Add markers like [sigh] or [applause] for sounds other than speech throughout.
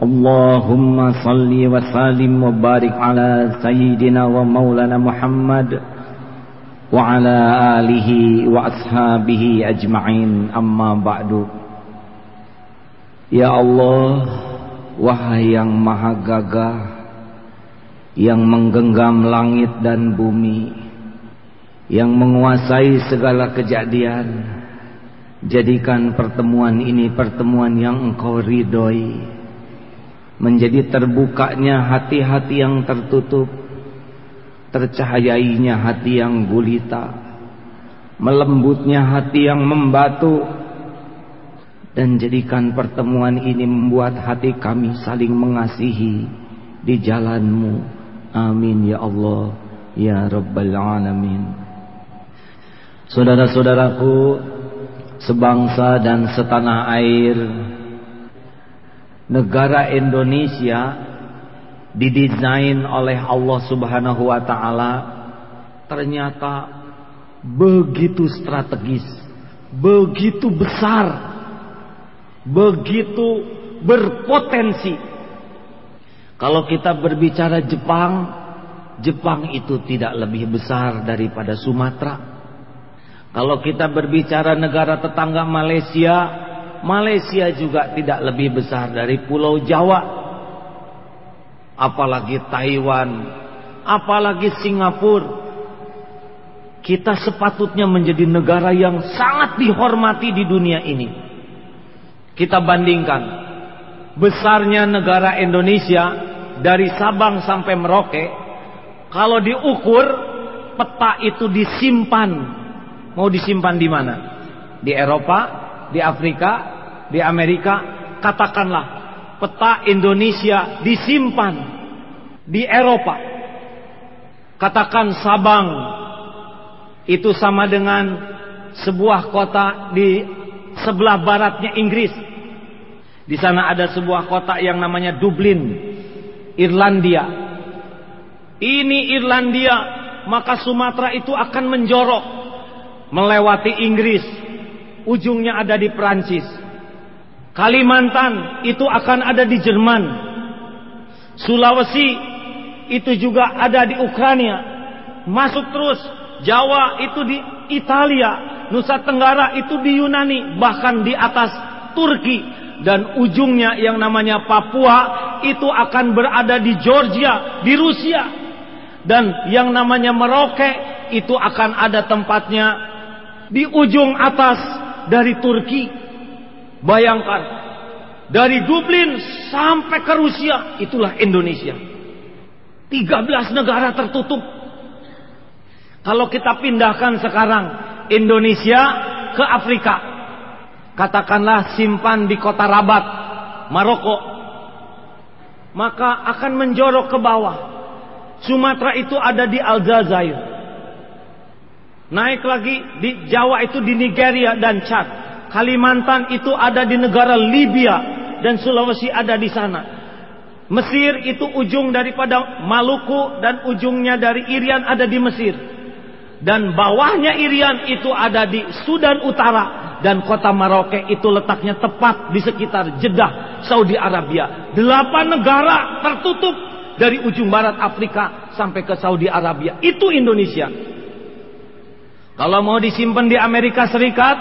اللهم صل وسلم وبارك على سيدنا ومولانا محمد وعلى آله وأصحابه أجمعين أما بعد Ya Allah Wahai yang maha gagah Yang menggenggam langit dan bumi Yang menguasai segala kejadian Jadikan pertemuan ini pertemuan yang engkau ridhoi menjadi terbukanya hati-hati yang tertutup tercahayainya hati yang gulita melembutnya hati yang membatu dan jadikan pertemuan ini membuat hati kami saling mengasihi di jalanmu. Amin ya Allah ya Rabbal Alamin. Saudara-saudaraku sebangsa dan setanah air negara Indonesia didesain oleh Allah Subhanahu wa taala ternyata begitu strategis, begitu besar, begitu berpotensi. Kalau kita berbicara Jepang, Jepang itu tidak lebih besar daripada Sumatera. Kalau kita berbicara negara tetangga Malaysia, Malaysia juga tidak lebih besar dari Pulau Jawa. Apalagi Taiwan, apalagi Singapura. Kita sepatutnya menjadi negara yang sangat dihormati di dunia ini. Kita bandingkan besarnya negara Indonesia dari Sabang sampai Merauke. Kalau diukur peta itu disimpan, mau disimpan di mana? Di Eropa, di Afrika, di Amerika, katakanlah peta Indonesia disimpan di Eropa. Katakan Sabang itu sama dengan sebuah kota di sebelah baratnya Inggris. Di sana ada sebuah kota yang namanya Dublin, Irlandia. Ini Irlandia, maka Sumatera itu akan menjorok melewati Inggris. Ujungnya ada di Perancis. Kalimantan itu akan ada di Jerman. Sulawesi itu juga ada di Ukraina. Masuk terus Jawa itu di Italia, Nusa Tenggara itu di Yunani, bahkan di atas Turki dan ujungnya yang namanya Papua itu akan berada di Georgia, di Rusia. Dan yang namanya Merauke itu akan ada tempatnya di ujung atas dari Turki Bayangkan dari Dublin sampai ke Rusia itulah Indonesia. 13 negara tertutup. Kalau kita pindahkan sekarang Indonesia ke Afrika. Katakanlah simpan di kota Rabat, Maroko. Maka akan menjorok ke bawah. Sumatera itu ada di Aljazair. Naik lagi di Jawa itu di Nigeria dan Chad. Kalimantan itu ada di negara Libya dan Sulawesi ada di sana. Mesir itu ujung daripada Maluku dan ujungnya dari Irian ada di Mesir. Dan bawahnya Irian itu ada di Sudan Utara dan kota Maroke itu letaknya tepat di sekitar Jeddah, Saudi Arabia. Delapan negara tertutup dari ujung barat Afrika sampai ke Saudi Arabia. Itu Indonesia. Kalau mau disimpan di Amerika Serikat,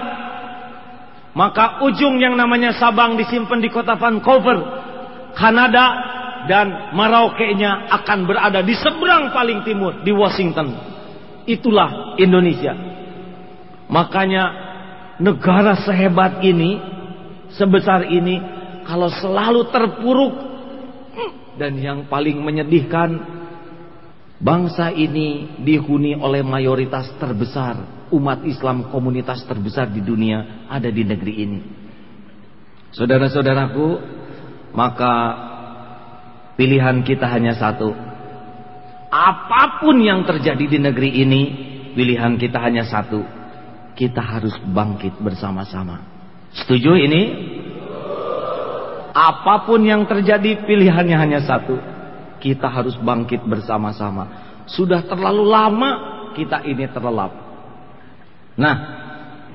maka ujung yang namanya Sabang disimpan di kota Vancouver, Kanada dan Merauke-nya akan berada di seberang paling timur di Washington. Itulah Indonesia. Makanya negara sehebat ini, sebesar ini, kalau selalu terpuruk dan yang paling menyedihkan Bangsa ini dihuni oleh mayoritas terbesar umat Islam komunitas terbesar di dunia ada di negeri ini. Saudara-saudaraku, maka pilihan kita hanya satu. Apa pun yang terjadi di negeri ini, pilihan kita hanya satu. Kita harus bangkit bersama-sama. Setuju ini? Apa pun yang terjadi, pilihannya hanya satu. Kita harus bangkit bersama-sama. Sudah terlalu lama kita ini terlelap. Nah,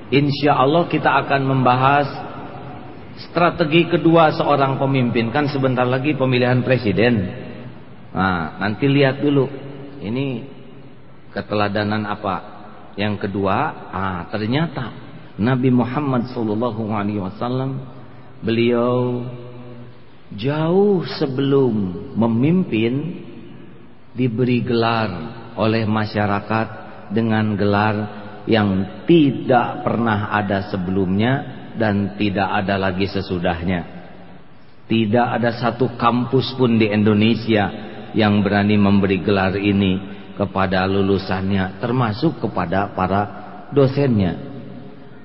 insya Allah kita akan membahas strategi kedua seorang pemimpin. Kan sebentar lagi pemilihan presiden. Nah, nanti lihat dulu. Ini keteladanan apa? Yang kedua, ah ternyata Nabi Muhammad wasallam beliau jauh sebelum memimpin diberi gelar oleh masyarakat dengan gelar yang tidak pernah ada sebelumnya dan tidak ada lagi sesudahnya. Tidak ada satu kampus pun di Indonesia yang berani memberi gelar ini kepada lulusannya termasuk kepada para dosennya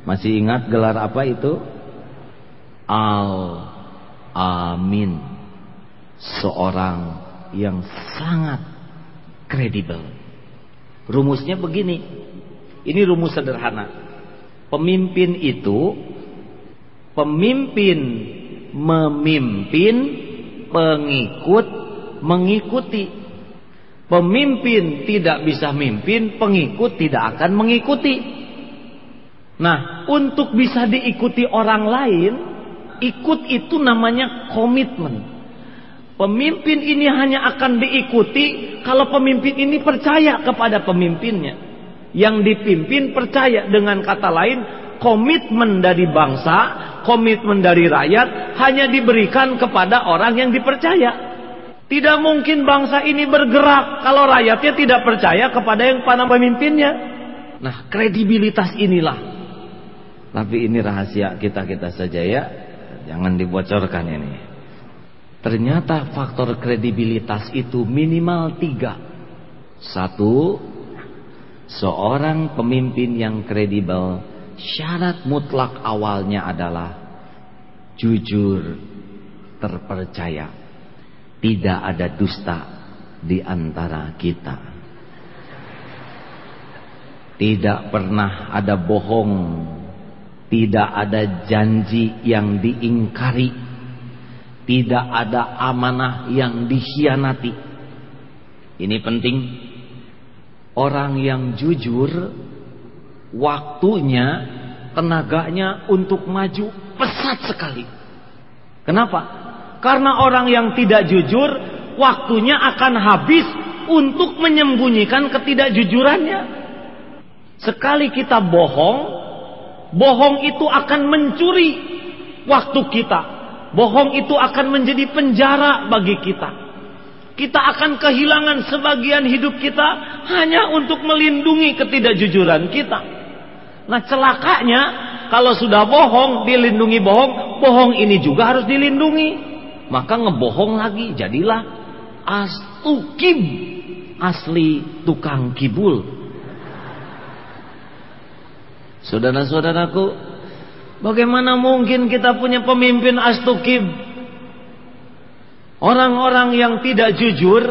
masih ingat gelar apa itu al amin seorang yang sangat kredibel rumusnya begini ini rumus sederhana pemimpin itu pemimpin memimpin pengikut mengikuti. Pemimpin tidak bisa mimpin, pengikut tidak akan mengikuti. Nah, untuk bisa diikuti orang lain, ikut itu namanya komitmen. Pemimpin ini hanya akan diikuti kalau pemimpin ini percaya kepada pemimpinnya. Yang dipimpin percaya dengan kata lain, komitmen dari bangsa, komitmen dari rakyat hanya diberikan kepada orang yang dipercaya. Tidak mungkin bangsa ini bergerak kalau rakyatnya tidak percaya kepada yang pada pemimpinnya. Nah, kredibilitas inilah. Tapi ini rahasia kita-kita saja ya. Jangan dibocorkan ini. Ternyata faktor kredibilitas itu minimal tiga. Satu, seorang pemimpin yang kredibel, syarat mutlak awalnya adalah jujur, terpercaya. Tidak ada dusta di antara kita. Tidak pernah ada bohong. Tidak ada janji yang diingkari. Tidak ada amanah yang dikhianati. Ini penting. Orang yang jujur waktunya, tenaganya untuk maju pesat sekali. Kenapa? Karena orang yang tidak jujur waktunya akan habis untuk menyembunyikan ketidakjujurannya. Sekali kita bohong, bohong itu akan mencuri waktu kita. Bohong itu akan menjadi penjara bagi kita. Kita akan kehilangan sebagian hidup kita hanya untuk melindungi ketidakjujuran kita. Nah celakanya kalau sudah bohong dilindungi bohong, bohong ini juga harus dilindungi maka ngebohong lagi jadilah astukim asli tukang kibul saudara-saudaraku bagaimana mungkin kita punya pemimpin astukim orang-orang yang tidak jujur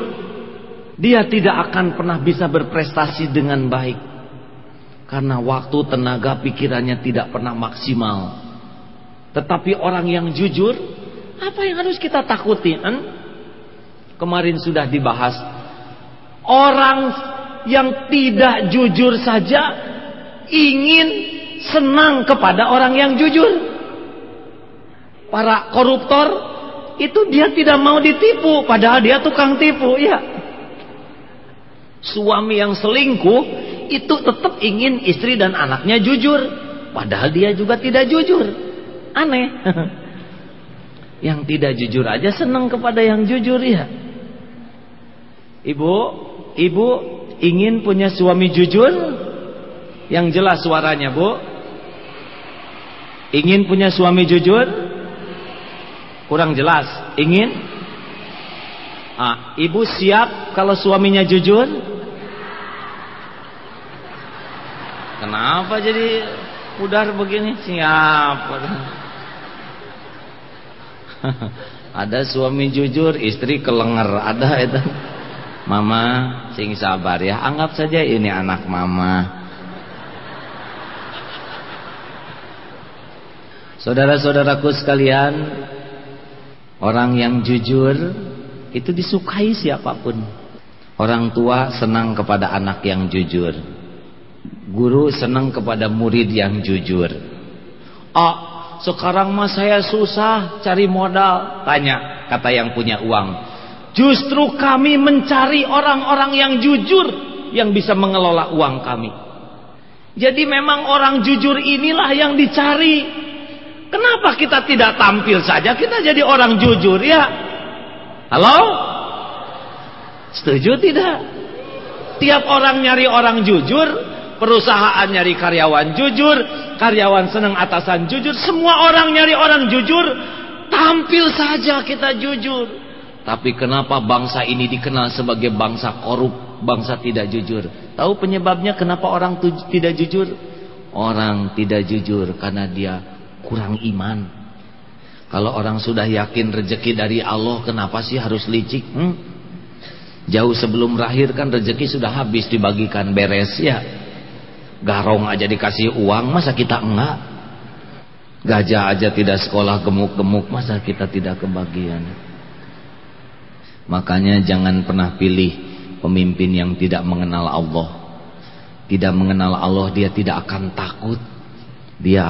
dia tidak akan pernah bisa berprestasi dengan baik karena waktu tenaga pikirannya tidak pernah maksimal tetapi orang yang jujur apa yang harus kita takuti? Hmm? Kemarin sudah dibahas. Orang yang tidak jujur saja ingin senang kepada orang yang jujur. Para koruptor itu dia tidak mau ditipu padahal dia tukang tipu, ya. Suami yang selingkuh itu tetap ingin istri dan anaknya jujur padahal dia juga tidak jujur. Aneh. [laughs] Yang tidak jujur aja senang kepada yang jujur ya. Ibu, ibu ingin punya suami jujur? Yang jelas suaranya, Bu. Ingin punya suami jujur? Kurang jelas. Ingin? Ah, ibu siap kalau suaminya jujur? Kenapa jadi pudar begini? Siap. [laughs] ada suami jujur, istri kelenger, ada itu. Mama sing sabar ya Anggap saja ini anak mama Saudara-saudaraku sekalian Orang yang jujur Itu disukai siapa pun. Orang tua senang kepada anak yang jujur. Guru senang kepada murid yang jujur. Oh sekarang mah saya susah cari modal Tanya kata yang punya uang. Justru kami mencari orang-orang yang jujur Yang bisa mengelola uang kami. Jadi memang orang jujur inilah yang dicari Kenapa kita tidak tampil saja? Kita jadi orang jujur ya. Halo? Setuju tidak? Tiap orang nyari orang jujur, perusahaan nyari karyawan jujur, karyawan senang atasan jujur, semua orang nyari orang jujur, tampil saja kita jujur. Tapi kenapa bangsa ini dikenal sebagai bangsa korup, bangsa tidak jujur? Tahu penyebabnya kenapa orang tidak jujur? Orang tidak jujur karena dia kurang iman. Kalau orang sudah yakin rezeki dari Allah, kenapa sih harus licik? Hmm? Jauh sebelum lahir kan rezeki sudah habis dibagikan beres ya. Garong aja dikasih uang, masa kita enggak? Gajah aja tidak sekolah gemuk-gemuk, masa kita tidak kebagian? Makanya jangan pernah pilih pemimpin yang tidak mengenal Allah. Tidak mengenal Allah, dia tidak akan takut. Dia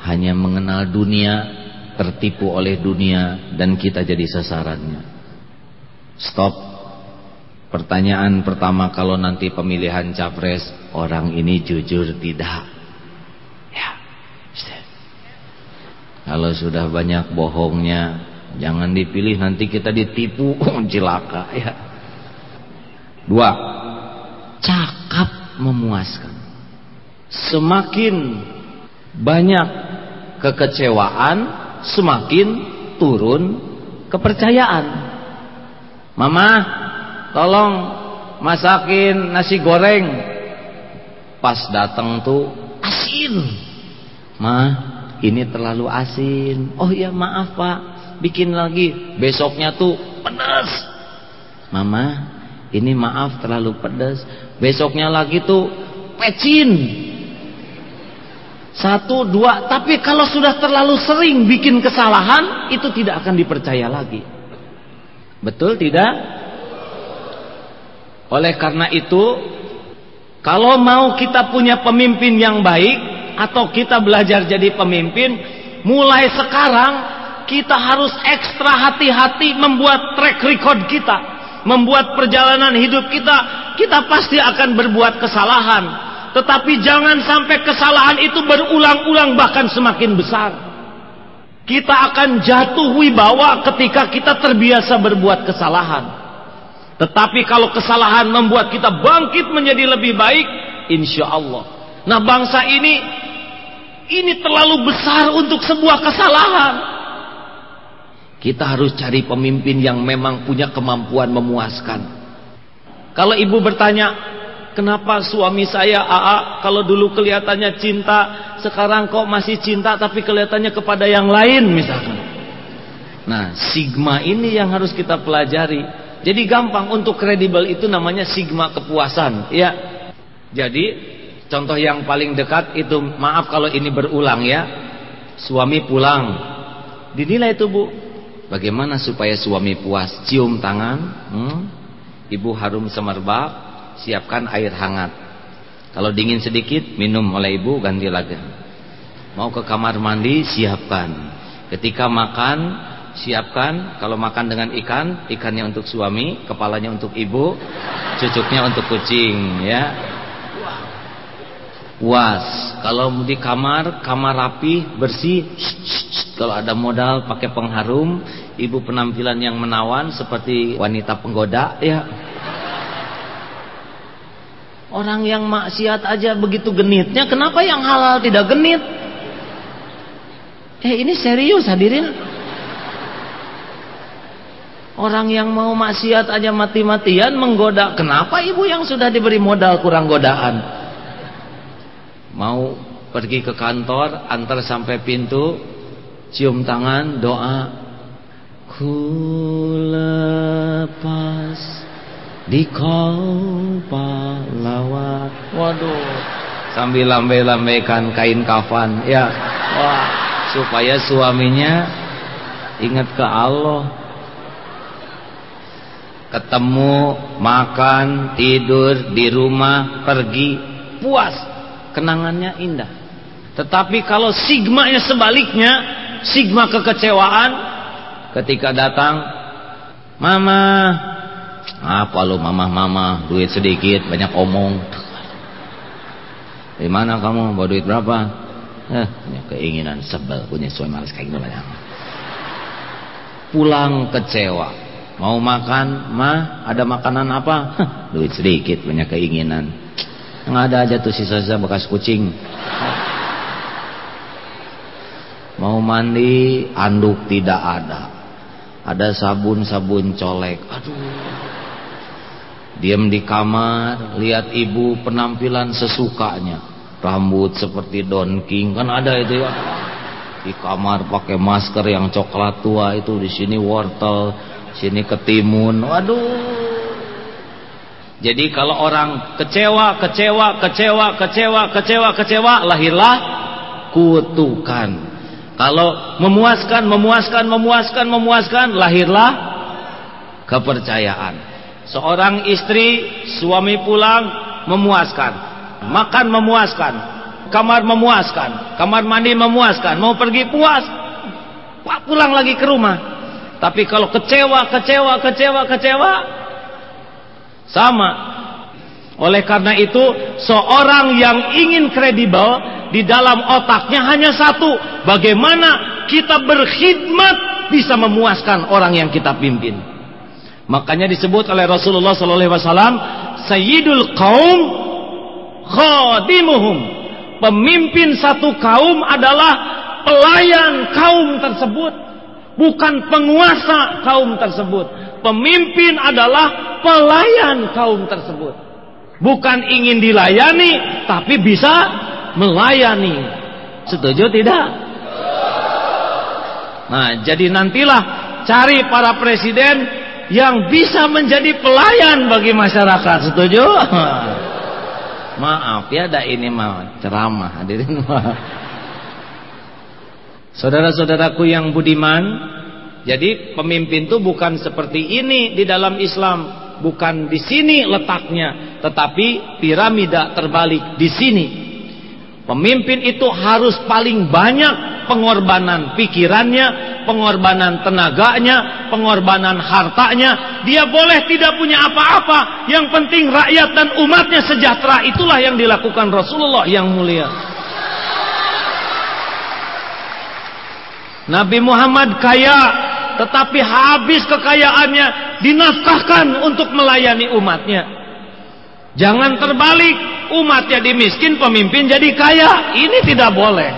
hanya mengenal dunia, tertipu oleh dunia dan kita jadi sasarannya. Stop. Pertanyaan pertama kalau nanti pemilihan capres, orang ini jujur tidak? Ya. Kalau sudah banyak bohongnya, jangan dipilih nanti kita ditipu, [laughs] celaka ya. Dua, cakap memuaskan. Semakin banyak kekecewaan semakin turun kepercayaan. Mama tolong masakin nasi goreng. Pas datang tuh asin. Ma ini terlalu asin. Oh ya maaf pak. Bikin lagi. Besoknya tuh pedas mama ini maaf terlalu pedas besoknya lagi tuh pecin satu, dua. Tapi kalau sudah terlalu sering bikin kesalahan, itu tidak akan dipercaya lagi. Betul tidak? Oleh karena itu, kalau mau kita punya pemimpin yang baik, atau kita belajar jadi pemimpin, mulai sekarang kita harus ekstra hati-hati membuat track record kita. Membuat perjalanan hidup kita, kita pasti akan berbuat kesalahan tetapi jangan sampai kesalahan itu berulang-ulang bahkan semakin besar. Kita akan jatuh wibawa ketika kita terbiasa berbuat kesalahan. Tetapi kalau kesalahan membuat kita bangkit menjadi lebih baik, insya Allah. Nah bangsa ini, ini terlalu besar untuk sebuah kesalahan. Kita harus cari pemimpin yang memang punya kemampuan memuaskan. Kalau ibu bertanya, Kenapa suami saya AA kalau dulu kelihatannya cinta, sekarang kok masih cinta tapi kelihatannya kepada yang lain misalkan. Nah, sigma ini yang harus kita pelajari. Jadi gampang untuk kredibel itu namanya sigma kepuasan, ya. Jadi contoh yang paling dekat itu maaf kalau ini berulang ya. Suami pulang. Dinilai itu, Bu. Bagaimana supaya suami puas? Cium tangan, hmm? Ibu harum semerbak, siapkan air hangat. Kalau dingin sedikit, minum oleh ibu, ganti lagi. Mau ke kamar mandi, siapkan. Ketika makan, siapkan. Kalau makan dengan ikan, ikannya untuk suami, kepalanya untuk ibu, cucuknya untuk kucing, ya. Was, kalau di kamar, kamar rapi, bersih. Kalau ada modal, pakai pengharum. Ibu penampilan yang menawan seperti wanita penggoda, ya. Orang yang maksiat aja begitu genitnya, kenapa yang halal tidak genit? Eh ini serius hadirin. Orang yang mau maksiat aja mati-matian menggoda. Kenapa ibu yang sudah diberi modal kurang godaan? Mau pergi ke kantor, antar sampai pintu, cium tangan, doa. Ku lepas di kau pahlawan. Waduh, sambil lambai-lambaikan kain kafan, ya, wah, supaya suaminya ingat ke Allah. Ketemu, makan, tidur di rumah, pergi, puas, kenangannya indah. Tetapi kalau sigmanya sebaliknya, sigma kekecewaan ketika datang, "Mama, apa lu mama-mama, duit sedikit, banyak omong." Di mana kamu? Bawa duit berapa? Eh, punya keinginan sebel, punya suami malas kayak gini banyak. Pulang kecewa. Mau makan, mah ada makanan apa? duit sedikit, punya keinginan. Nggak ada aja tuh sisa-sisa bekas kucing mau mandi anduk tidak ada ada sabun-sabun colek aduh diam di kamar lihat ibu penampilan sesukanya. Rambut seperti Don King kan ada itu ya. Di kamar pakai masker yang coklat tua itu di sini wortel sini ketimun. Waduh. Jadi kalau orang kecewa kecewa kecewa kecewa kecewa kecewa lahirlah kutukan. Kalau memuaskan, memuaskan, memuaskan, memuaskan, lahirlah kepercayaan. Seorang istri, suami pulang, memuaskan. Makan memuaskan. Kamar memuaskan. Kamar mandi memuaskan. Mau pergi puas. Pulang lagi ke rumah. Tapi kalau kecewa, kecewa, kecewa, kecewa. Sama. Oleh karena itu, seorang yang ingin kredibel, di dalam otaknya hanya satu, bagaimana kita berkhidmat bisa memuaskan orang yang kita pimpin. Makanya disebut oleh Rasulullah wasallam, sayyidul kaum khadimuhum. Pemimpin satu kaum adalah pelayan kaum tersebut, bukan penguasa kaum tersebut. Pemimpin adalah pelayan kaum tersebut. Bukan ingin dilayani, tapi bisa melayani. Setuju tidak? Nah, jadi nantilah cari para presiden yang bisa menjadi pelayan bagi masyarakat. Setuju? [laughs] Maaf ya, ada ini mah ceramah hadirin Saudara-saudaraku yang budiman, jadi pemimpin itu bukan seperti ini di dalam Islam, bukan di sini letaknya, tetapi piramida terbalik di sini Pemimpin itu harus paling banyak pengorbanan pikirannya, pengorbanan tenaganya, pengorbanan hartanya. Dia boleh tidak punya apa-apa, yang penting rakyat dan umatnya sejahtera. Itulah yang dilakukan Rasulullah yang mulia. Nabi Muhammad kaya, tetapi habis kekayaannya dinafkahkan untuk melayani umatnya. Jangan terbalik, umat jadi miskin, pemimpin jadi kaya. Ini tidak boleh.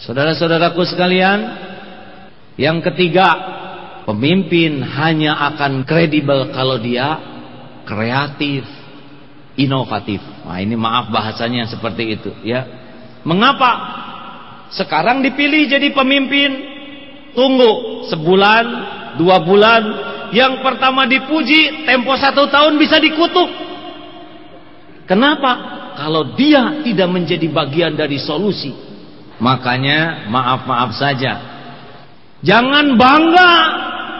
Saudara-saudaraku sekalian, yang ketiga, pemimpin hanya akan kredibel kalau dia kreatif, inovatif. Nah, ini maaf bahasanya seperti itu, ya. Mengapa sekarang dipilih jadi pemimpin? Tunggu sebulan, dua bulan. Yang pertama dipuji, tempo satu tahun bisa dikutuk. Kenapa? Kalau dia tidak menjadi bagian dari solusi. Makanya maaf-maaf saja. Jangan bangga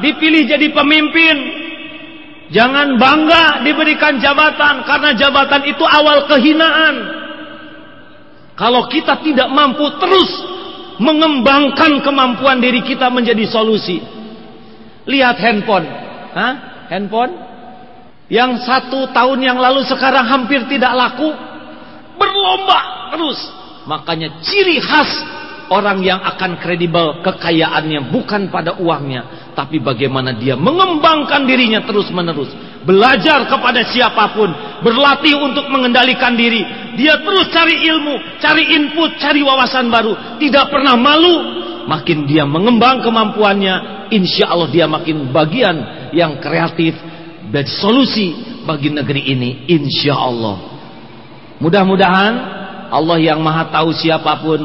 dipilih jadi pemimpin. Jangan bangga diberikan jabatan karena jabatan itu awal kehinaan. Kalau kita tidak mampu terus mengembangkan kemampuan diri kita menjadi solusi. Lihat handphone. Hah? Handphone? Yang satu tahun yang lalu sekarang hampir tidak laku. Berlomba terus. Makanya ciri khas orang yang akan kredibel kekayaannya bukan pada uangnya tapi bagaimana dia mengembangkan dirinya terus menerus belajar kepada siapa pun berlatih untuk mengendalikan diri. Dia terus cari ilmu cari input cari wawasan baru. Tidak pernah malu makin dia mengembang kemampuannya insya Allah dia makin bagian yang kreatif dan solusi bagi negeri ini insya Allah mudah-mudahan Allah yang maha tahu siapa pun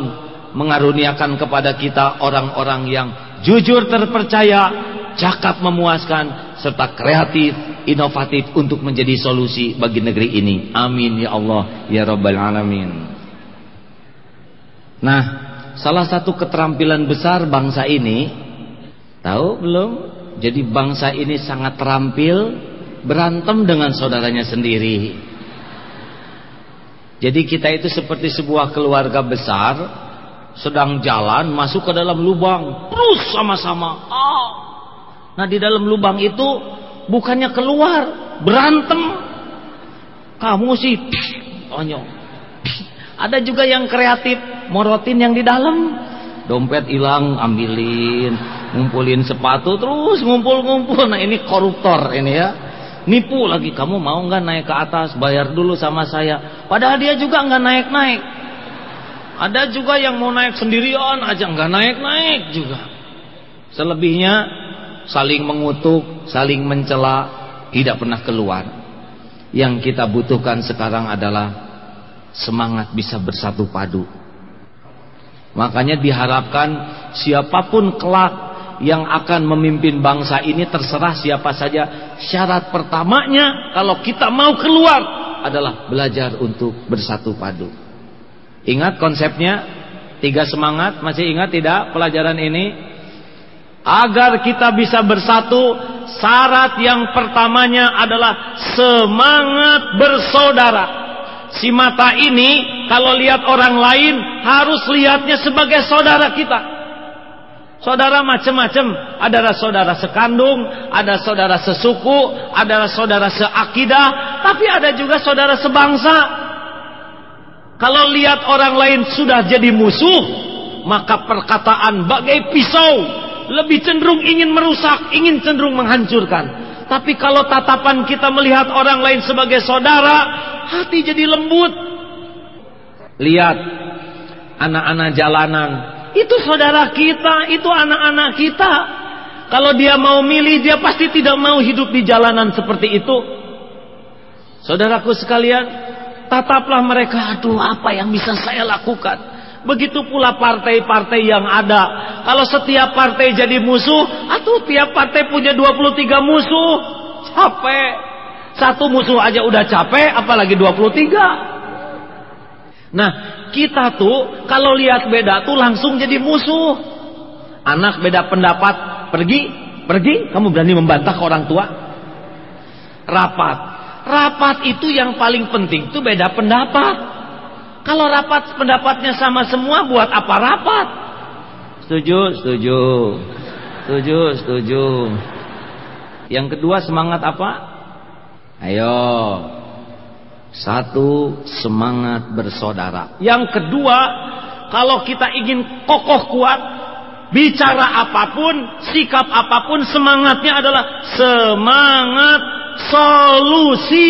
mengaruniakan kepada kita orang-orang yang jujur terpercaya cakap memuaskan, serta kreatif, inovatif untuk menjadi solusi bagi negeri ini. Amin ya Allah ya Rabbal Alamin. Nah, salah satu keterampilan besar bangsa ini, tahu belum? Jadi bangsa ini sangat terampil berantem dengan saudaranya sendiri. Jadi kita itu seperti sebuah keluarga besar sedang jalan masuk ke dalam lubang terus sama-sama. Oh. Nah di dalam lubang itu bukannya keluar berantem. Kamu sih onyong. Ada juga yang kreatif morotin yang di dalam. Dompet hilang ambilin, ngumpulin sepatu terus ngumpul-ngumpul. Nah ini koruptor ini ya. Nipu lagi kamu mau nggak naik ke atas? Bayar dulu sama saya. Padahal dia juga nggak naik naik ada juga yang mau naik sendirian aja nggak naik naik juga. Selebihnya saling mengutuk saling mencela tidak pernah keluar. Yang kita butuhkan sekarang adalah semangat bisa bersatu padu makanya diharapkan siapa pun kelak yang akan memimpin bangsa ini terserah siapa saja. Syarat pertamanya kalau kita mau keluar adalah belajar untuk bersatu padu. Ingat konsepnya tiga semangat masih ingat tidak pelajaran ini? Agar kita bisa bersatu, syarat yang pertamanya adalah semangat bersaudara. Si mata ini kalau lihat orang lain harus lihatnya sebagai saudara kita. Saudara macam-macam, adalah saudara sekandung, ada saudara sesuku, adalah saudara seakidah, tapi ada juga saudara sebangsa. Kalau lihat orang lain sudah jadi musuh, maka perkataan bagai pisau lebih cenderung ingin merusak, ingin cenderung menghancurkan. Tapi kalau tatapan kita melihat orang lain sebagai saudara, hati jadi lembut. Lihat anak-anak jalanan itu saudara kita, itu anak-anak kita. Kalau dia mau milih, dia pasti tidak mau hidup di jalanan seperti itu. Saudaraku sekalian, tataplah mereka, aduh apa yang bisa saya lakukan. Begitu pula partai-partai yang ada. Kalau setiap partai jadi musuh, atau tiap partai punya 23 musuh. Capek. Satu musuh aja udah capek, apalagi 23. Nah, kita tuh kalau lihat beda tuh langsung jadi musuh. Anak beda pendapat, pergi, pergi, kamu berani membantah ke orang tua? Rapat. Rapat itu yang paling penting tuh beda pendapat. Kalau rapat pendapatnya sama semua buat apa rapat? Setuju, setuju. Setuju, setuju. Yang kedua semangat apa? Ayo, satu, semangat bersaudara. Yang kedua, kalau kita ingin kokoh kuat, bicara apa pun, sikap apa pun, semangatnya adalah semangat solusi.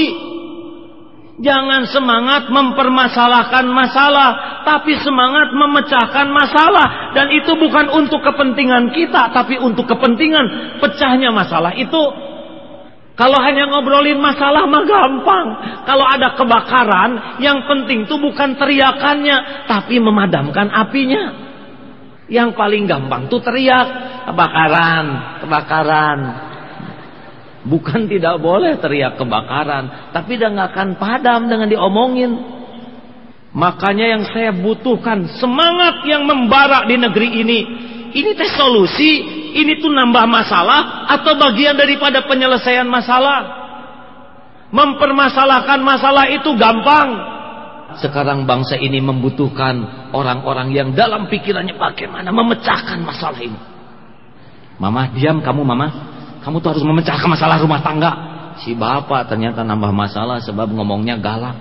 Jangan semangat mempermasalahkan masalah, tapi semangat memecahkan masalah. Dan itu bukan untuk kepentingan kita, tapi untuk kepentingan pecahnya masalah itu kalau hanya ngobrolin masalah mah gampang. Kalau ada kebakaran, yang penting itu bukan teriakannya, tapi memadamkan apinya. Yang paling gampang tuh teriak, kebakaran, kebakaran. Bukan tidak boleh teriak kebakaran, tapi dia nggak akan padam dengan diomongin. Makanya yang saya butuhkan semangat yang membara di negeri ini. Ini teh solusi ini tuh nambah masalah atau bagian daripada penyelesaian masalah? Mempermasalahkan masalah itu gampang. Sekarang bangsa ini membutuhkan orang-orang yang dalam pikirannya bagaimana memecahkan masalah ini. Mama, diam kamu mama. Kamu tuh harus memecahkan masalah rumah tangga. Si bapak ternyata nambah masalah sebab ngomongnya galak.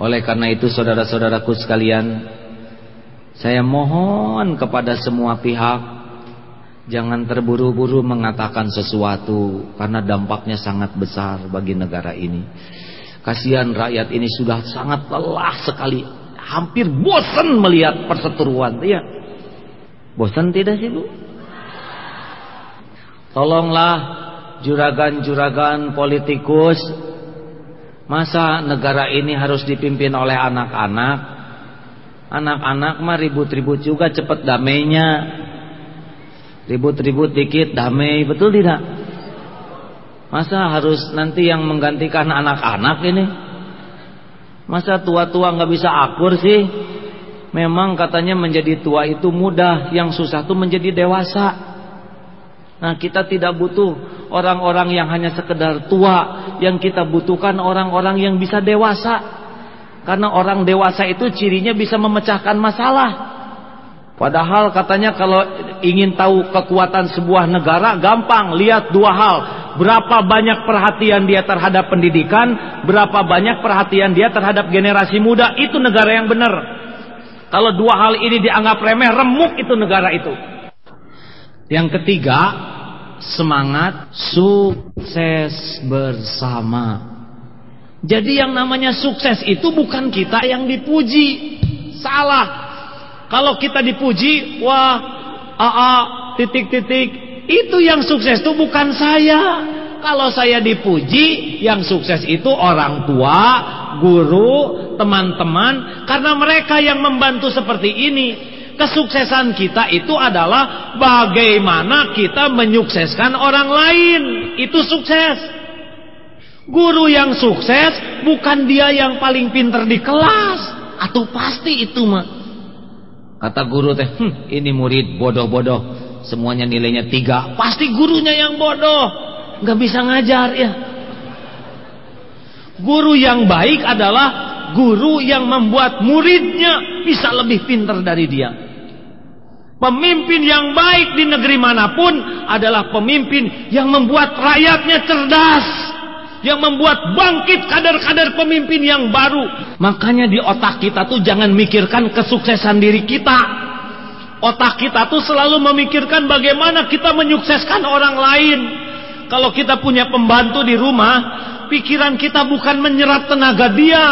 Oleh karena itu saudara-saudaraku sekalian, saya mohon kepada semua pihak Jangan terburu-buru mengatakan sesuatu karena dampaknya sangat besar bagi negara ini. Kasihan rakyat ini sudah sangat lelah sekali, hampir bosan melihat perseteruan, ya. Bosan tidak sih, Bu? Tolonglah juragan-juragan politikus Masa negara ini harus dipimpin oleh anak-anak? Anak-anak mah ribut-ribut juga cepat damainya Ribut-ribut dikit damai, betul tidak? Masa harus nanti yang menggantikan anak-anak ini? Masa tua-tua nggak bisa akur sih? Memang katanya menjadi tua itu mudah, yang susah itu menjadi dewasa. Nah, kita tidak butuh orang-orang yang hanya sekedar tua, yang kita butuhkan orang-orang yang bisa dewasa. Karena orang dewasa itu cirinya bisa memecahkan masalah. Padahal katanya kalau ingin tahu kekuatan sebuah negara gampang, lihat dua hal. Berapa banyak perhatian dia terhadap pendidikan, berapa banyak perhatian dia terhadap generasi muda, itu negara yang benar. Kalau dua hal ini dianggap remeh, remuk itu negara itu. Yang ketiga, semangat sukses bersama. Jadi yang namanya sukses itu bukan kita yang dipuji. Salah. Kalau kita dipuji, wah, aa, titik-titik, itu yang sukses itu bukan saya. Kalau saya dipuji, yang sukses itu orang tua, guru, teman-teman. Karena mereka yang membantu seperti ini. Kesuksesan kita itu adalah bagaimana kita menyukseskan orang lain. Itu sukses. Guru yang sukses bukan dia yang paling pinter di kelas. Atau pasti itu mah. Kata guru teh, hm, ini murid bodoh-bodoh. Semuanya nilainya tiga. Pasti gurunya yang bodoh nggak bisa ngajar ya. Guru yang baik adalah guru yang membuat muridnya bisa lebih pintar dari dia. Pemimpin yang baik di negeri mana pun adalah pemimpin yang membuat rakyatnya cerdas. Yang membuat bangkit kader-kader pemimpin yang baru. Makanya di otak kita tuh jangan mikirkan kesuksesan diri kita. Otak kita tuh selalu memikirkan bagaimana kita menyukseskan orang lain. Kalau kita punya pembantu di rumah, pikiran kita bukan menyerap tenaga dia.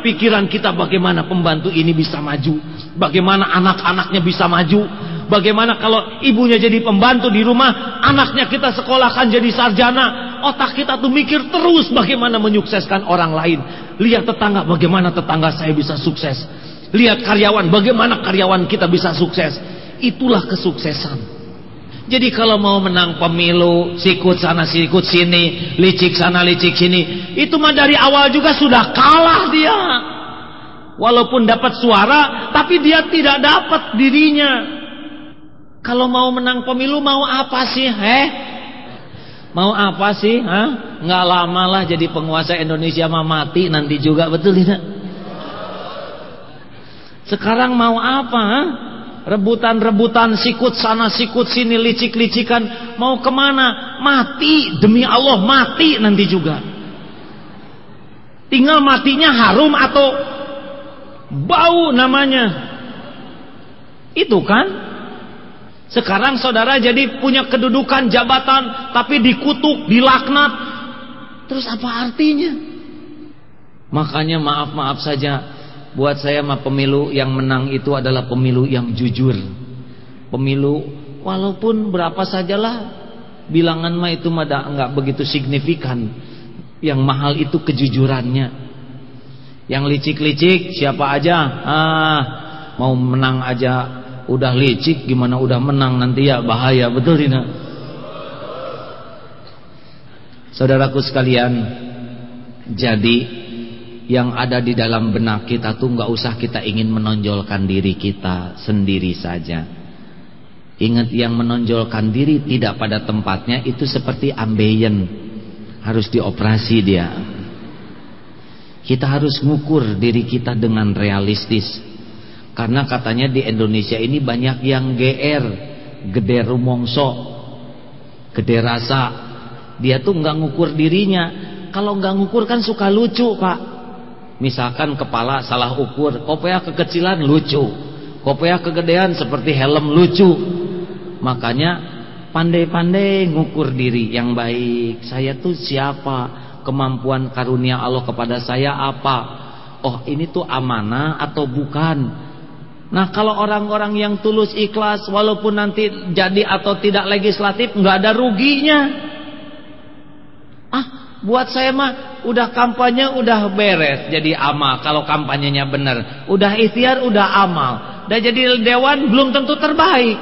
Pikiran kita bagaimana pembantu ini bisa maju. Bagaimana anak-anaknya bisa maju. Bagaimana kalau ibunya jadi pembantu di rumah, anaknya kita sekolahkan jadi sarjana. Otak kita tuh mikir terus bagaimana menyukseskan orang lain. Lihat tetangga, bagaimana tetangga saya bisa sukses. Lihat karyawan, bagaimana karyawan kita bisa sukses. Itulah kesuksesan. Jadi kalau mau menang pemilu, sikut sana sikut sini, licik sana licik sini, itu mah dari awal juga sudah kalah dia. Walaupun dapat suara, tapi dia tidak dapat dirinya. Kalau mau menang pemilu mau apa sih? Eh? Mau apa sih? Hah? Nggak lama lah jadi penguasa Indonesia mah mati nanti juga betul tidak? Sekarang mau apa? Hah? Rebutan-rebutan sikut sana sikut sini licik-licikan. Mau ke mana? Mati. Demi Allah mati nanti juga. Tinggal matinya harum atau bau namanya. Itu kan? Sekarang saudara jadi punya kedudukan jabatan tapi dikutuk dilaknat. Terus apa artinya? Makanya maaf-maaf saja Buat saya mah pemilu yang menang itu adalah pemilu yang jujur. Pemilu walaupun berapa sajalah bilangan mah itu mah enggak begitu signifikan. Yang mahal itu kejujurannya. Yang licik-licik siapa aja? Ah, mau menang aja udah licik gimana udah menang nanti ya bahaya betul tidak? Saudaraku sekalian, jadi yang ada di dalam benak kita tuh nggak usah kita ingin menonjolkan diri kita sendiri saja. Ingat yang menonjolkan diri tidak pada tempatnya itu seperti ambeien. Harus dioperasi dia. Kita harus ngukur diri kita dengan realistis. Karena katanya di Indonesia ini banyak yang GR, gede rumongso, gede rasa. Dia tuh nggak ngukur dirinya. Kalau nggak ngukur kan suka lucu, Pak. Misalkan kepala salah ukur, kopea kekecilan lucu. Kopea kegedean seperti helm lucu. Makanya pandai-pandai ngukur diri yang baik. Saya tuh siapa? Kemampuan karunia Allah kepada saya apa? Oh, ini tuh amanah atau bukan? Nah, kalau orang-orang yang tulus ikhlas walaupun nanti jadi atau tidak legislatif nggak ada ruginya. Buat saya mah udah kampanye udah beres jadi amal kalau kampanyenya benar udah ikhtiar udah amal dan jadi dewan belum tentu terbaik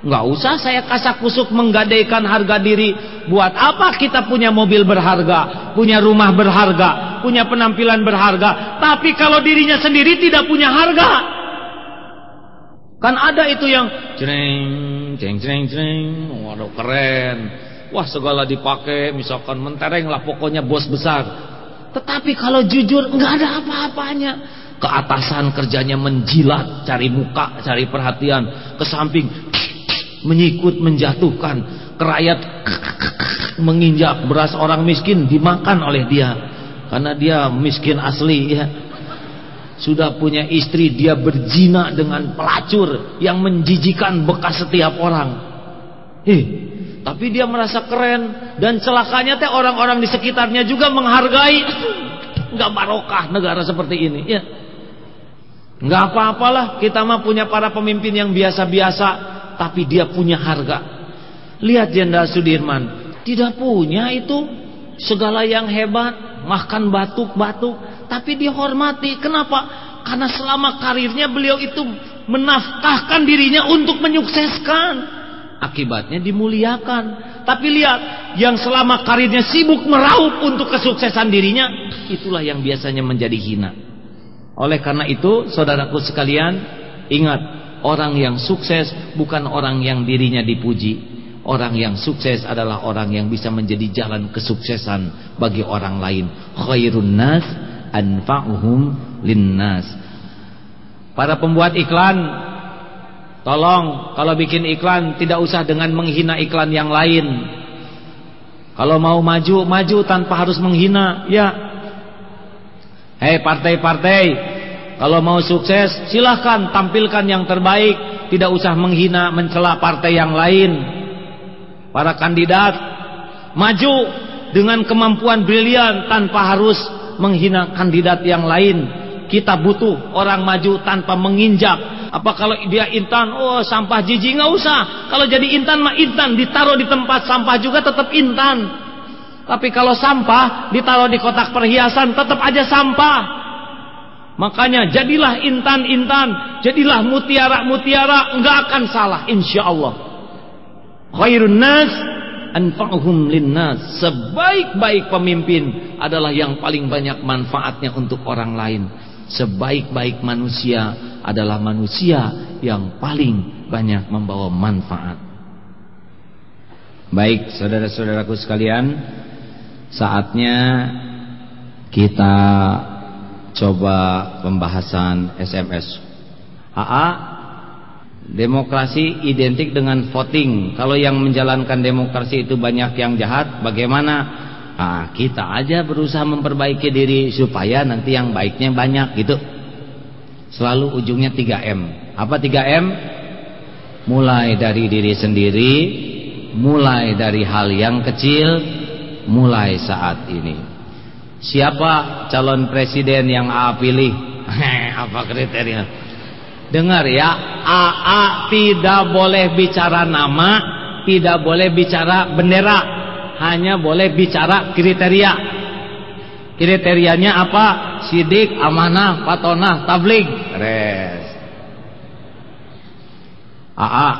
Nggak usah saya kasak kusuk menggadaikan harga diri. Buat apa kita punya mobil berharga, punya rumah berharga, punya penampilan berharga. Tapi kalau dirinya sendiri tidak punya harga. Kan ada itu yang jreng, jreng, jreng, jreng. Waduh keren. Wah segala dipakai, misalkan mentereng lah pokoknya bos besar. Tetapi kalau jujur nggak ada apa-apanya. Keatasan kerjanya menjilat, cari muka, cari perhatian. Ke samping menyikut menjatuhkan kerayat menginjak beras orang miskin dimakan oleh dia karena dia miskin asli ya sudah punya istri dia berzina dengan pelacur yang menjijikan bekas setiap orang eh tapi dia merasa keren dan celakanya teh orang-orang di sekitarnya juga menghargai nggak barokah negara seperti ini ya nggak apa-apalah kita mah punya para pemimpin yang biasa-biasa tapi dia punya harga. Lihat Jenderal Sudirman, tidak punya itu segala yang hebat, makan batuk-batuk, tapi dihormati. Kenapa? Karena selama karirnya beliau itu menafkahkan dirinya untuk menyukseskan. Akibatnya dimuliakan. Tapi lihat, yang selama karirnya sibuk meraup untuk kesuksesan dirinya, itulah yang biasanya menjadi hina. Oleh karena itu, saudaraku sekalian, ingat Orang yang sukses bukan orang yang dirinya dipuji. Orang yang sukses adalah orang yang bisa menjadi jalan kesuksesan bagi orang lain. Khairun nas anfa'uhum linnas. Para pembuat iklan, tolong kalau bikin iklan tidak usah dengan menghina iklan yang lain. Kalau mau maju, maju tanpa harus menghina. Ya. Hei partai-partai, kalau mau sukses, silahkan tampilkan yang terbaik. Tidak usah menghina, mencela partai yang lain. Para kandidat, maju dengan kemampuan brilian tanpa harus menghina kandidat yang lain. Kita butuh orang maju tanpa menginjak. Apa kalau dia intan, oh sampah jijik nggak usah. Kalau jadi intan mah intan, ditaruh di tempat sampah juga tetap intan. Tapi kalau sampah ditaruh di kotak perhiasan tetap aja sampah. Makanya jadilah intan-intan, jadilah mutiara-mutiara, enggak akan salah insyaallah. Khairun nas anfa'uhum linnas. Sebaik-baik pemimpin adalah yang paling banyak manfaatnya untuk orang lain. Sebaik-baik manusia adalah manusia yang paling banyak membawa manfaat. Baik, saudara-saudaraku sekalian, saatnya kita coba pembahasan SMS. AA Demokrasi identik dengan voting. Kalau yang menjalankan demokrasi itu banyak yang jahat, bagaimana? Nah, kita aja berusaha memperbaiki diri supaya nanti yang baiknya banyak gitu. Selalu ujungnya 3M. Apa 3M? Mulai dari diri sendiri, mulai dari hal yang kecil, mulai saat ini. Siapa calon presiden yang AA pilih? [laughs] Apa kriteria? Dengar ya, AA tidak boleh bicara nama, tidak boleh bicara bendera, hanya boleh bicara kriteria. Kriterianya apa? Sidik, amanah, patonah, tablik. Res. AA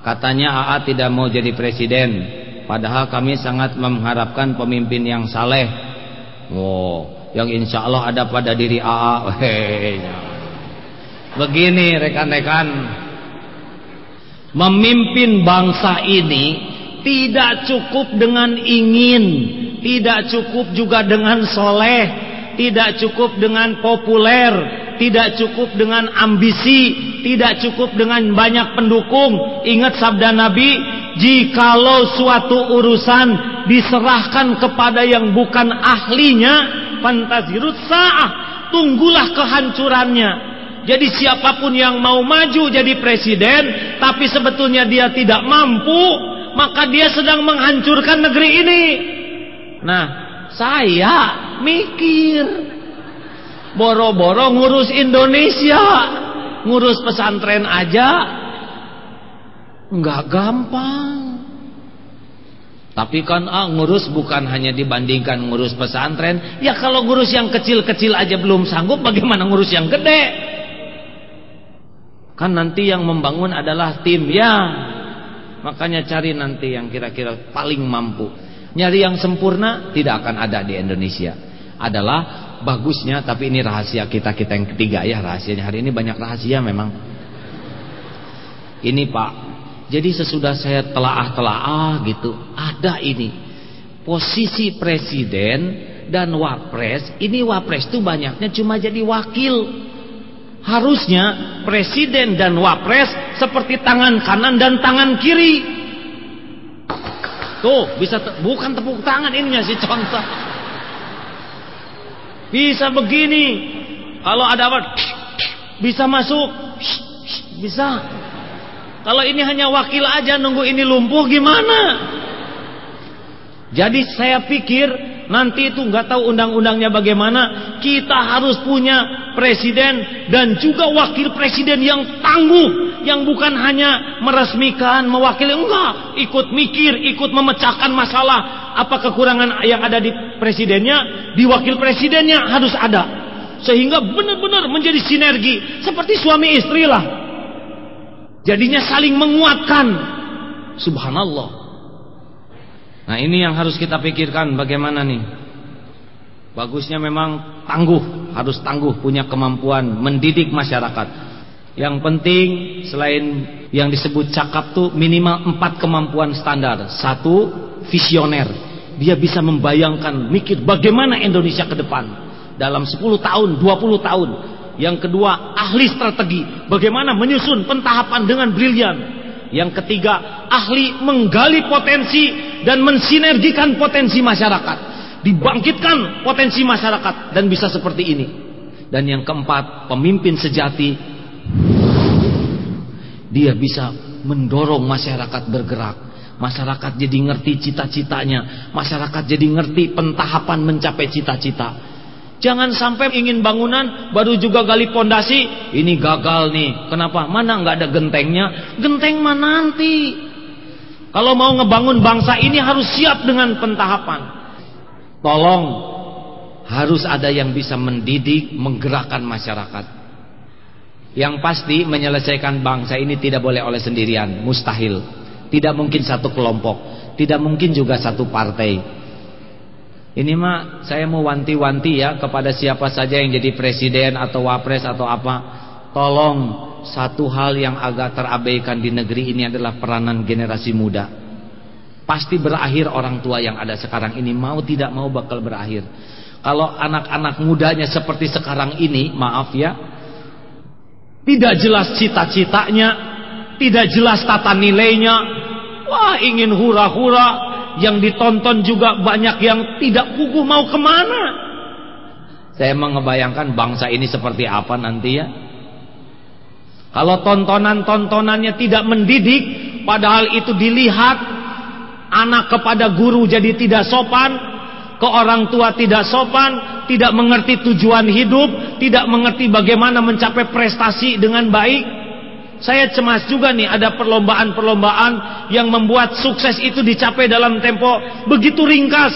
katanya AA tidak mau jadi presiden, padahal kami sangat mengharapkan pemimpin yang saleh Oh, yang insya Allah ada pada diri AA. Begini rekan-rekan, memimpin bangsa ini tidak cukup dengan ingin, tidak cukup juga dengan soleh, tidak cukup dengan populer, tidak cukup dengan ambisi, tidak cukup dengan banyak pendukung. Ingat sabda Nabi, jikalau suatu urusan diserahkan kepada yang bukan ahlinya fantazirut sa'ah. Tunggulah kehancurannya. Jadi siapa pun yang mau maju jadi presiden tapi sebetulnya dia tidak mampu maka dia sedang menghancurkan negeri ini nah saya mikir boro-boro ngurus Indonesia ngurus pesantren aja nggak gampang tapi kan ah, ngurus bukan hanya dibandingkan ngurus pesantren. Ya kalau ngurus yang kecil-kecil aja belum sanggup, bagaimana ngurus yang gede? Kan nanti yang membangun adalah tim ya. Makanya cari nanti yang kira-kira paling mampu. Nyari yang sempurna tidak akan ada di Indonesia. Adalah bagusnya tapi ini rahasia kita-kita yang ketiga ya rahasianya. Hari ini banyak rahasia memang. Ini Pak. Jadi sesudah saya telaah-telaah gitu, ada ini. Posisi presiden dan wapres, ini wapres itu banyaknya cuma jadi wakil. Harusnya presiden dan wapres seperti tangan kanan dan tangan kiri. Tuh, bisa te bukan tepuk tangan ini sih contoh. Bisa begini. Kalau ada apa bisa masuk. Bisa. Kalau ini hanya wakil aja nunggu ini lumpuh gimana? Jadi saya pikir nanti itu nggak tahu undang-undangnya bagaimana. Kita harus punya presiden dan juga wakil presiden yang tangguh yang bukan hanya meresmikan mewakili. Enggak ikut mikir ikut memecahkan masalah. Apa kekurangan yang ada di presidennya? Di wakil presidennya harus ada. Sehingga benar-benar menjadi sinergi. Seperti suami istri lah jadinya saling menguatkan. Subhanallah Nah ini yang harus kita pikirkan bagaimana nih? Bagusnya memang tangguh Harus tangguh punya kemampuan Mendidik masyarakat. Yang penting selain yang disebut cakap tuh Minimal empat kemampuan standar. Satu visioner. Dia bisa membayangkan Mikir bagaimana Indonesia ke depan. Dalam 10 tahun, 20 tahun. Yang kedua ahli strategi. Bagaimana menyusun pentahapan dengan brilian yang ketiga, ahli menggali potensi dan mensinergikan potensi masyarakat. Dibangkitkan potensi masyarakat dan bisa seperti ini. Dan yang keempat, pemimpin sejati dia bisa mendorong masyarakat bergerak. Masyarakat jadi ngerti cita-citanya, masyarakat jadi ngerti pentahapan mencapai cita-cita. Jangan sampai ingin bangunan baru juga gali pondasi, ini gagal nih. Kenapa? Mana nggak ada gentengnya? Genteng mana nanti? Kalau mau ngebangun bangsa ini harus siap dengan pentahapan. Tolong harus ada yang bisa mendidik, menggerakkan masyarakat. Yang pasti menyelesaikan bangsa ini tidak boleh oleh sendirian, mustahil. Tidak mungkin satu kelompok, tidak mungkin juga satu partai. Ini mah saya mau wanti-wanti ya kepada siapa saja yang jadi presiden atau wapres atau apa. Tolong satu hal yang agak terabaikan di negeri ini adalah peranan generasi muda. Pasti berakhir orang tua yang ada sekarang ini mau tidak mau bakal berakhir. Kalau anak-anak mudanya seperti sekarang ini, maaf ya. Tidak jelas cita-citanya, tidak jelas tata nilainya. Wah, ingin hura-hura, yang ditonton juga banyak yang tidak kukuh mau ke mana. Saya mengebayangkan bangsa ini seperti apa nanti ya. Kalau tontonan-tontonannya tidak mendidik padahal itu dilihat anak kepada guru jadi tidak sopan ke orang tua tidak sopan tidak mengerti tujuan hidup tidak mengerti bagaimana mencapai prestasi dengan baik saya cemas juga nih ada perlombaan-perlombaan yang membuat sukses itu dicapai dalam tempo begitu ringkas.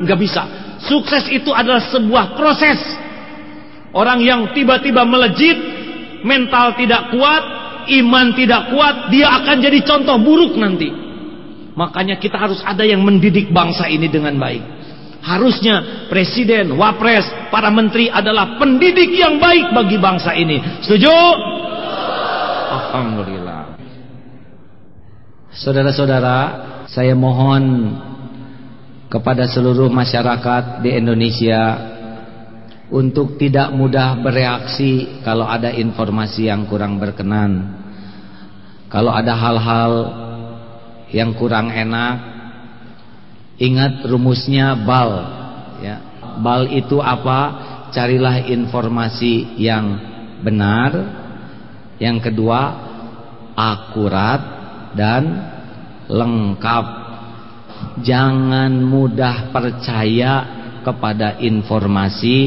Nggak bisa. Sukses itu adalah sebuah proses. Orang yang tiba-tiba melejit, mental tidak kuat, iman tidak kuat, dia akan jadi contoh buruk nanti. Makanya kita harus ada yang mendidik bangsa ini dengan baik. Harusnya presiden, wapres, para menteri adalah pendidik yang baik bagi bangsa ini. Setuju? Alhamdulillah. Saudara-saudara, saya mohon kepada seluruh masyarakat di Indonesia untuk tidak mudah bereaksi kalau ada informasi yang kurang berkenan. Kalau ada hal-hal yang kurang enak, ingat rumusnya BAL ya. BAL itu apa? Carilah informasi yang benar yang kedua akurat dan lengkap. Jangan mudah percaya kepada informasi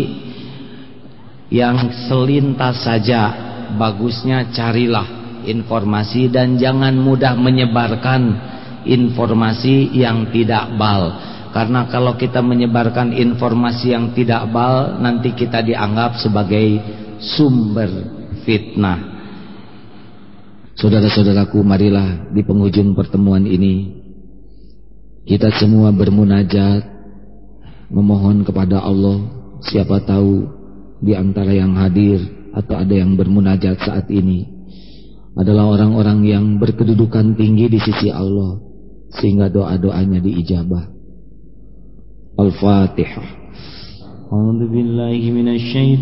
yang selintas saja. Bagusnya carilah informasi dan jangan mudah menyebarkan informasi yang tidak bal. Karena kalau kita menyebarkan informasi yang tidak bal, nanti kita dianggap sebagai sumber fitnah. Saudara-saudaraku, marilah di penghujung pertemuan ini kita semua bermunajat memohon kepada Allah. Siapa tahu di antara yang hadir atau ada yang bermunajat saat ini adalah orang-orang yang berkedudukan tinggi di sisi Allah sehingga doa-doanya diijabah. Al-Fatihah. A'udzu billahi minasy.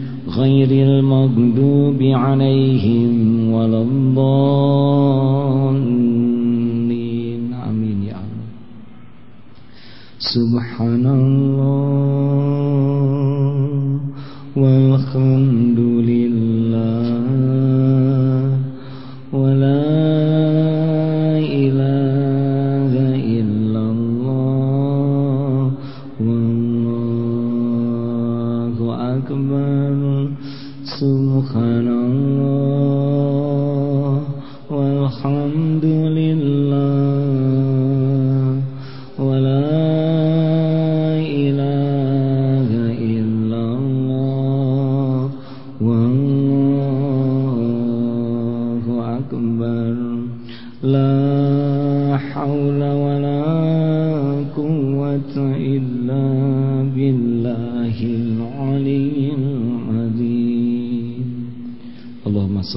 غير المغضوب عليهم ولا الضالين. آمين يا الله سبحان الله والحمد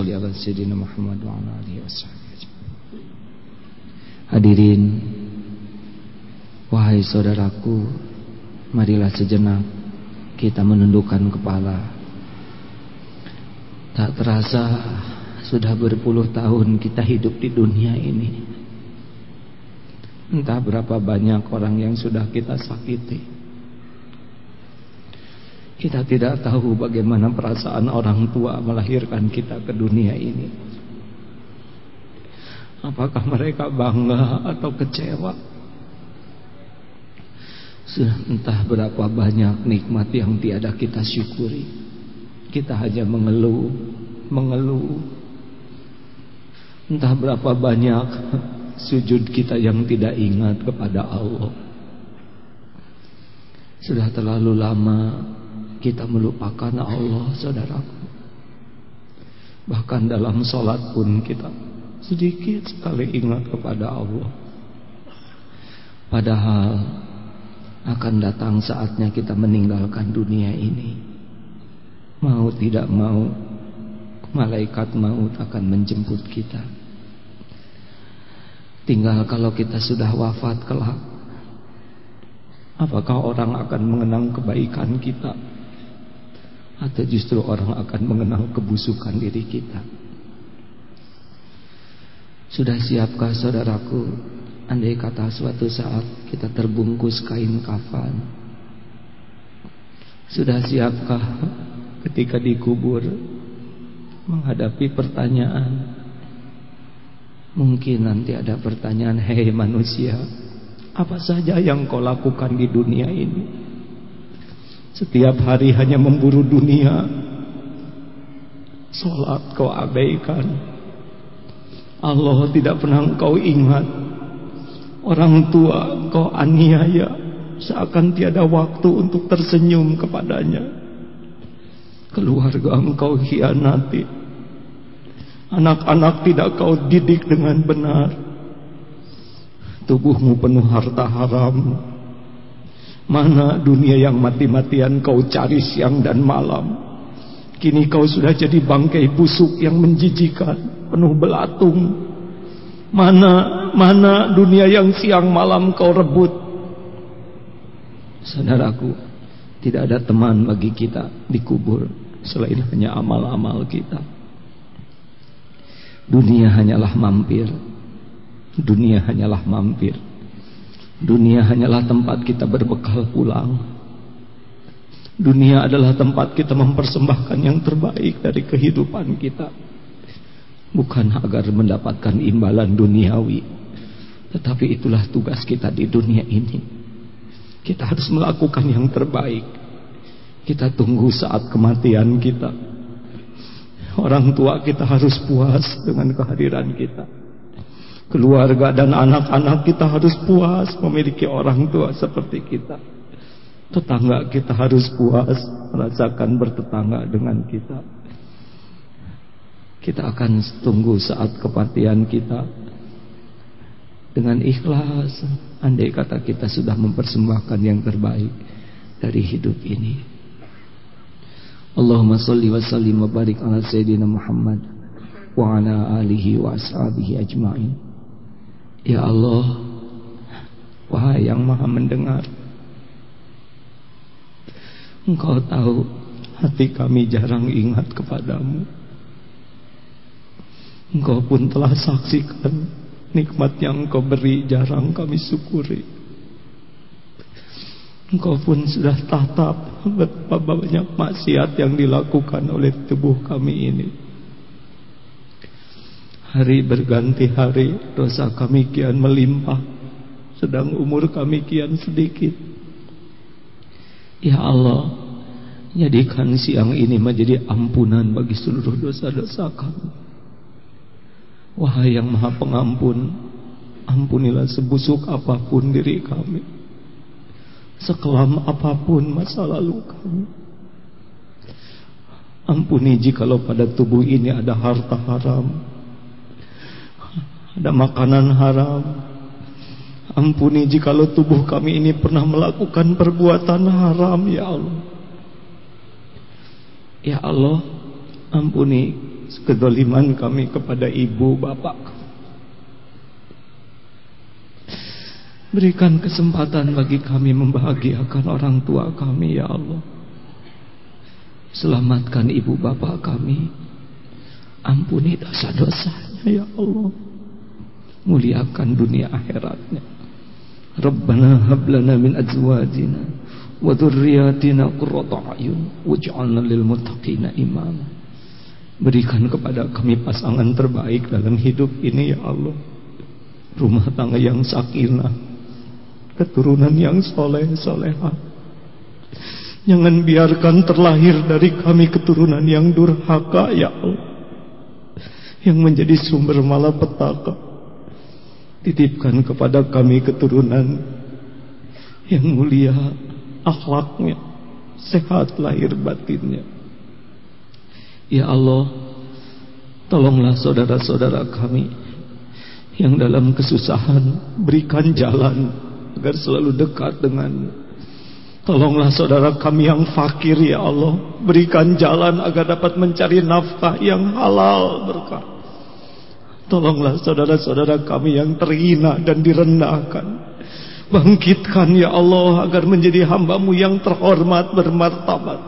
Sayyidina Muhammad wa ala alihi Hadirin Wahai saudaraku Marilah sejenak Kita menundukkan kepala. Tak terasa Sudah berpuluh tahun kita hidup di dunia ini. Entah berapa banyak orang yang sudah kita sakiti kita tidak tahu bagaimana perasaan orang tua melahirkan kita ke dunia ini. Apakah mereka bangga atau kecewa? Sudah entah berapa banyak nikmat yang tiada kita syukuri. Kita hanya mengeluh, mengeluh. Entah berapa banyak sujud kita yang tidak ingat kepada Allah. Sudah terlalu lama kita melupakan Allah saudaraku. Bahkan dalam sholat pun kita sedikit sekali ingat kepada Allah. Padahal akan datang saatnya kita meninggalkan dunia ini. Mau tidak mau malaikat maut akan menjemput kita. Tinggal kalau kita sudah wafat kelak apakah orang akan mengenang kebaikan kita atau justru orang akan mengenal kebusukan diri kita. Sudah siapkah saudaraku? Andai kata suatu saat kita terbungkus kain kafan. Sudah siapkah ketika dikubur? Menghadapi pertanyaan. Mungkin nanti ada pertanyaan Hei manusia Apa saja yang kau lakukan di dunia ini setiap hari hanya memburu dunia. Salat kau abaikan. Allah tidak pernah kau ingat. Orang tua kau aniaya. Seakan tiada waktu untuk tersenyum kepadanya. Keluarga engkau hianati. Anak-anak tidak kau didik dengan benar. Tubuhmu penuh harta haram Mana dunia yang mati-matian kau cari siang dan malam? Kini kau sudah jadi bangkai busuk yang menjijikan Penuh belatung. Mana mana dunia yang siang malam kau rebut? Saudaraku Tidak ada teman bagi kita di kubur Selain hanya amal-amal kita. Dunia hanyalah mampir. Dunia hanyalah mampir Dunia hanyalah tempat kita berbekal pulang. Dunia adalah tempat kita mempersembahkan yang terbaik dari kehidupan kita. bukan agar mendapatkan imbalan duniawi tetapi itulah tugas kita di dunia ini kita harus melakukan yang terbaik kita tunggu saat kematian kita orang tua kita harus puas dengan kehadiran kita keluarga dan anak-anak kita harus puas memiliki orang tua seperti kita tetangga kita harus puas merasakan bertetangga dengan kita kita akan tunggu saat kematian kita dengan ikhlas. Andai kata kita sudah mempersembahkan yang terbaik dari hidup ini. Allahumma salli wa sallim wa barik ala Sayyidina Muhammad wa ala alihi wa ashabihi ajma'in. Ya Allah, wahai yang maha mendengar. Engkau tahu hati kami jarang ingat kepadamu. Engkau pun telah saksikan nikmat yang engkau beri jarang kami syukuri. Engkau pun sudah tatap betapa banyak maksiat yang dilakukan oleh tubuh kami ini. Hari berganti hari dosa kami kian melimpah sedang umur kami kian sedikit. Ya Allah, jadikan siang ini menjadi ampunan bagi seluruh dosa-dosa kami. Wahai yang maha pengampun Ampunilah sebusuk apa pun diri kami Sekelam apa pun masa lalu kami Ampuni jikalau pada tubuh ini ada harta haram Ada makanan haram. Ampuni jikalau tubuh kami ini pernah melakukan perbuatan haram Ya Allah. Ya Allah Ampuni kedoliman kami kepada ibu bapak. Berikan kesempatan bagi kami membahagiakan orang tua kami ya Allah. Selamatkan ibu bapak kami. Ampuni dosa-dosanya ya Allah Muliakan dunia akhiratnya. Rabbana hablana min azwajina Wa dhurriyatina qurrata ayun Waj'alna lil muttaqina imama. Berikan kepada kami pasangan terbaik dalam hidup ini ya Allah. Rumah tangga yang sakinah Keturunan yang soleh soleha Jangan biarkan terlahir dari kami keturunan yang durhaka ya Allah. Yang menjadi sumber malapetaka Titipkan kepada kami keturunan Yang mulia akhlaknya Sehat lahir batinnya. Ya Allah Tolonglah saudara-saudara kami Yang dalam kesusahan Berikan jalan Agar selalu dekat dengan. Tolonglah saudara kami yang fakir ya Allah Berikan jalan agar dapat mencari nafkah yang halal berkah Tolonglah saudara-saudara kami yang terhina dan direndahkan. Bangkitkan ya Allah agar menjadi hambamu yang terhormat bermartabat.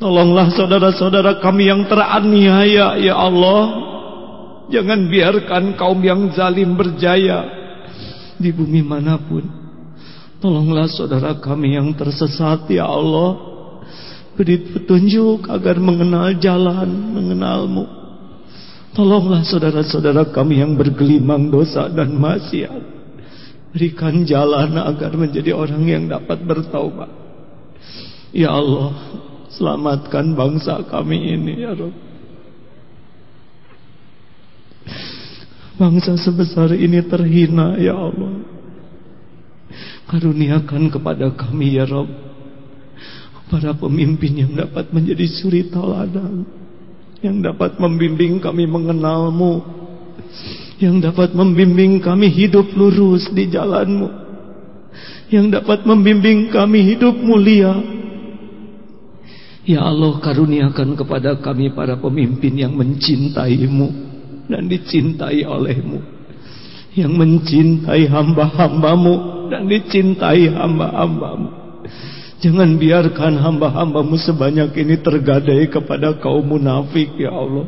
Tolonglah saudara-saudara kami yang teraniaya ya Allah. Jangan biarkan kaum yang zalim berjaya Di bumi mana pun. Tolonglah saudara kami yang tersesat ya Allah. Beri petunjuk agar mengenal jalan Mengenalmu Tolonglah saudara-saudara kami yang bergelimang dosa dan maksiat Berikan jalan agar menjadi orang yang dapat bertaubat Ya Allah Selamatkan bangsa kami ini ya Rabb. Bangsa sebesar ini terhina ya Allah. Karuniakan kepada kami ya Rabb. Para pemimpin yang dapat menjadi suri teladan. Yang dapat membimbing kami mengenalmu. Yang dapat membimbing kami hidup lurus di jalanmu. Yang dapat membimbing kami hidup mulia Ya Allah karuniakan kepada kami para pemimpin yang mencintaimu dan dicintai olehmu Yang mencintai hamba-hambamu dan dicintai hamba-hambamu Jangan biarkan hamba-hambamu sebanyak ini tergadai kepada kaum munafik ya Allah.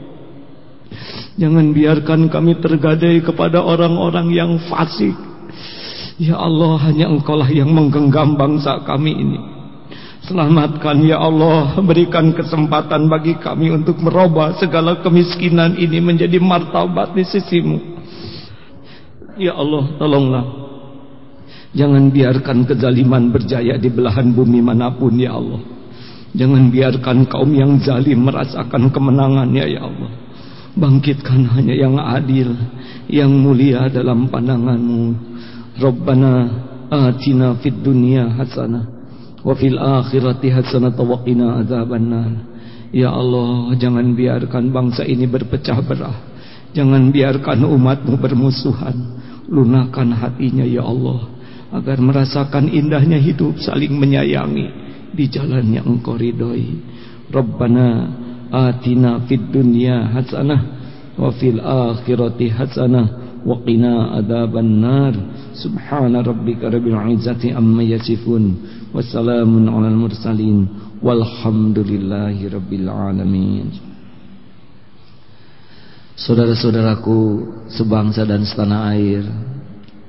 Jangan biarkan kami tergadai kepada orang-orang yang fasik. Ya Allah hanya engkaulah yang menggenggam bangsa kami ini. Selamatkan ya Allah Berikan kesempatan bagi kami Untuk merubah segala kemiskinan ini Menjadi martabat di sisimu. Ya Allah tolonglah Jangan biarkan kezaliman berjaya Di belahan bumi mana pun ya Allah. Jangan biarkan kaum yang zalim Merasakan kemenangannya ya Allah. Bangkitkan hanya yang adil Yang mulia dalam pandanganmu. Rabbana atina fid dunya hasanah wa fil akhirati hasanatan wa qina adzabannar. Ya Allah jangan biarkan bangsa ini berpecah belah. Jangan biarkan umatmu bermusuhan. Lunakan hatinya ya Allah agar merasakan indahnya hidup saling menyayangi di jalan yang engkau ridhoi. Rabbana atina fid dunya hasanah wa fil akhirati hasanah wa qina adzabannar subhana rabbika rabbil izzati amma yasifun. Wassalamun ala mursalin. Walhamdulillahi rabbil alamin. Saudara-saudaraku sebangsa dan setanah air,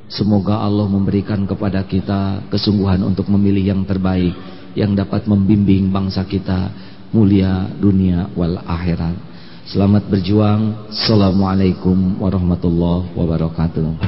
semoga Allah memberikan kepada kita kesungguhan untuk memilih yang terbaik yang dapat membimbing bangsa kita mulia dunia wal akhirat. Selamat berjuang. Assalamualaikum warahmatullahi wabarakatuh.